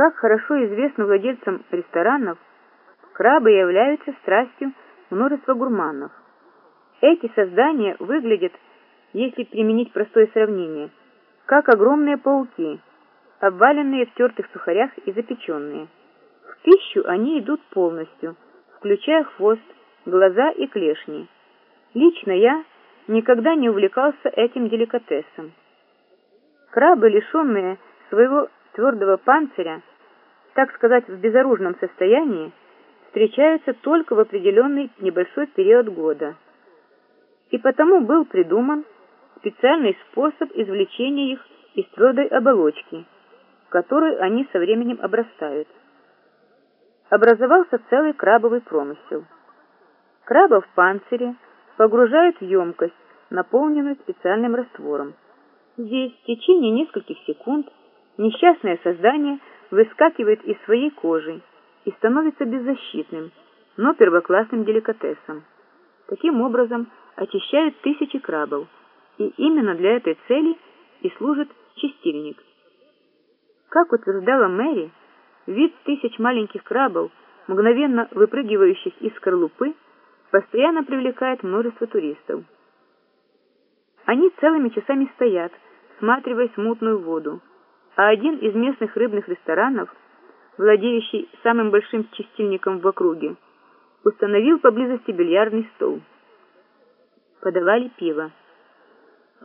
Как хорошо известно владельцам ресторанов, крабы являются страстью множества гурманов. Эти создания выглядят, если применить простое сравнение, как огромные пауки, обваленные в тертых сухарях и запеченные. В пищу они идут полностью, включая хвост, глаза и клешни. Лично я никогда не увлекался этим деликатесом. Крабы, лишенные своего твердого панциря, так сказать, в безоружном состоянии, встречаются только в определенный небольшой период года. И потому был придуман специальный способ извлечения их из твердой оболочки, которой они со временем обрастают. Образовался целый крабовый промысел. Краба в панцире погружают в емкость, наполненную специальным раствором. Здесь в течение нескольких секунд несчастное создание выскакивает из своей кожи и становится беззащитным, но первоклассным деликатесом. Таким образом очищают тысячи крабов, и именно для этой цели и служит чистильник. Как утверждала Мэри, вид тысяч маленьких крабов, мгновенно выпрыгивающих из скорлупы, постоянно привлекает множество туристов. Они целыми часами стоят, всматриваясь в мутную воду, а один из местных рыбных ресторанов, владеющий самым большим чистильником в округе, установил поблизости бильярдный стол. Подавали пиво.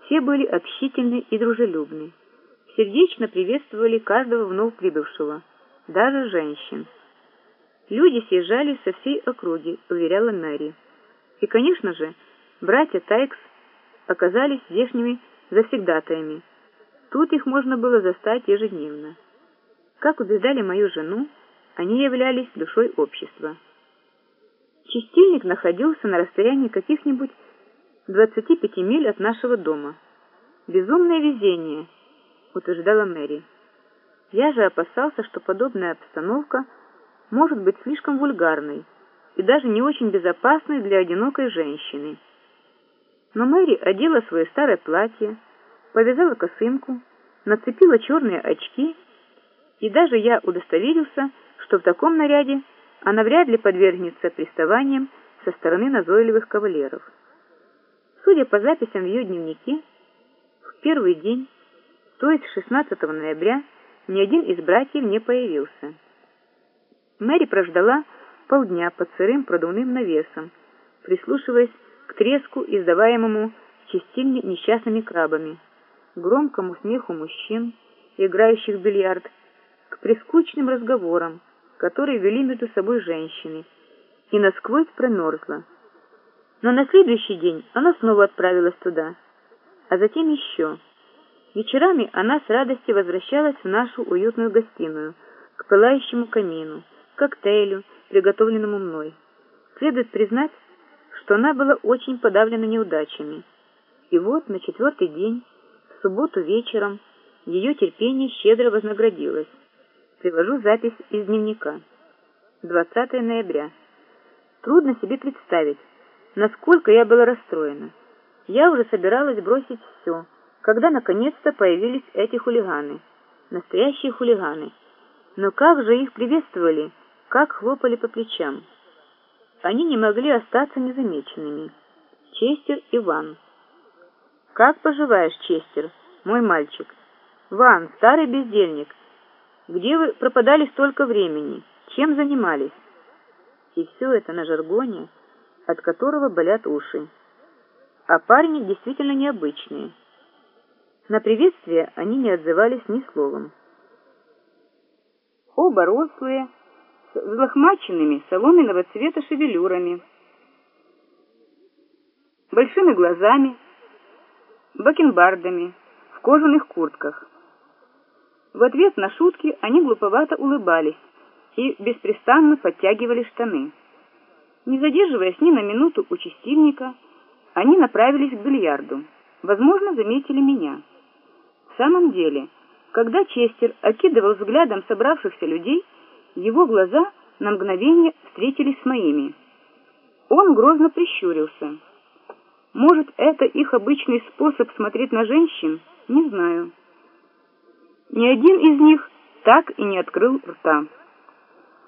Все были общительны и дружелюбны. Сердечно приветствовали каждого вновь прибывшего, даже женщин. Люди съезжали со всей округи, уверяла Мэри. И, конечно же, братья Тайкс оказались здешними завсегдатаями. Тут их можно было застать ежедневно. Как убеждали мою жену, они являлись душой общества. Чистильник находился на расстоянии каких-нибудь 25 миль от нашего дома. «Безумное везение», — утверждала Мэри. Я же опасался, что подобная обстановка может быть слишком вульгарной и даже не очень безопасной для одинокой женщины. Но Мэри одела свое старое платье, повязала косынку, нацепила черные очки, и даже я удостоверился, что в таком наряде она вряд ли подвергнется приставаниям со стороны назойливых кавалеров. Судя по записям в ее дневнике, в первый день, то есть 16 ноября, ни один из братьев не появился. Мэри прождала полдня под сырым продувным навесом, прислушиваясь к треску, издаваемому в чистильне несчастными крабами, громкому смеху мужчин, играющих в бильярд, к прискучным разговорам, которые вели между собой женщины, и насквозь промерзла. Но на следующий день она снова отправилась туда, а затем еще. Вечерами она с радостью возвращалась в нашу уютную гостиную, к пылающему камину, коктейлю, приготовленному мной. Следует признать, что она была очень подавлена неудачами. И вот на четвертый день, субботу вечером, ее терпение щедро вознаградилось. Привожу запись из дневника. 20 ноября. Трудно себе представить, насколько я была расстроена. Я уже собиралась бросить все, когда наконец-то появились эти хулиганы. Настоящие хулиганы. Но как же их приветствовали, как хлопали по плечам. Они не могли остаться незамеченными. Честер и Ван. «Как поживаешь, Честер, мой мальчик?» «Ван, старый бездельник, где вы пропадали столько времени? Чем занимались?» И все это на жаргоне, от которого болят уши. А парни действительно необычные. На приветствие они не отзывались ни словом. Оба рослые, с взлохмаченными соломенного цвета шевелюрами, большими глазами, бакенбардами, в кожаных куртках. В ответ на шутки они глуповато улыбались и беспрестанно подтягивали штаны. Не задерживаясь ни на минуту у чистильника, они направились к бильярду. Возможно, заметили меня. В самом деле, когда Честер окидывал взглядом собравшихся людей, его глаза на мгновение встретились с моими. Он грозно прищурился. Может, это их обычный способ смотреть на женщин? Не знаю. Ни один из них так и не открыл рта.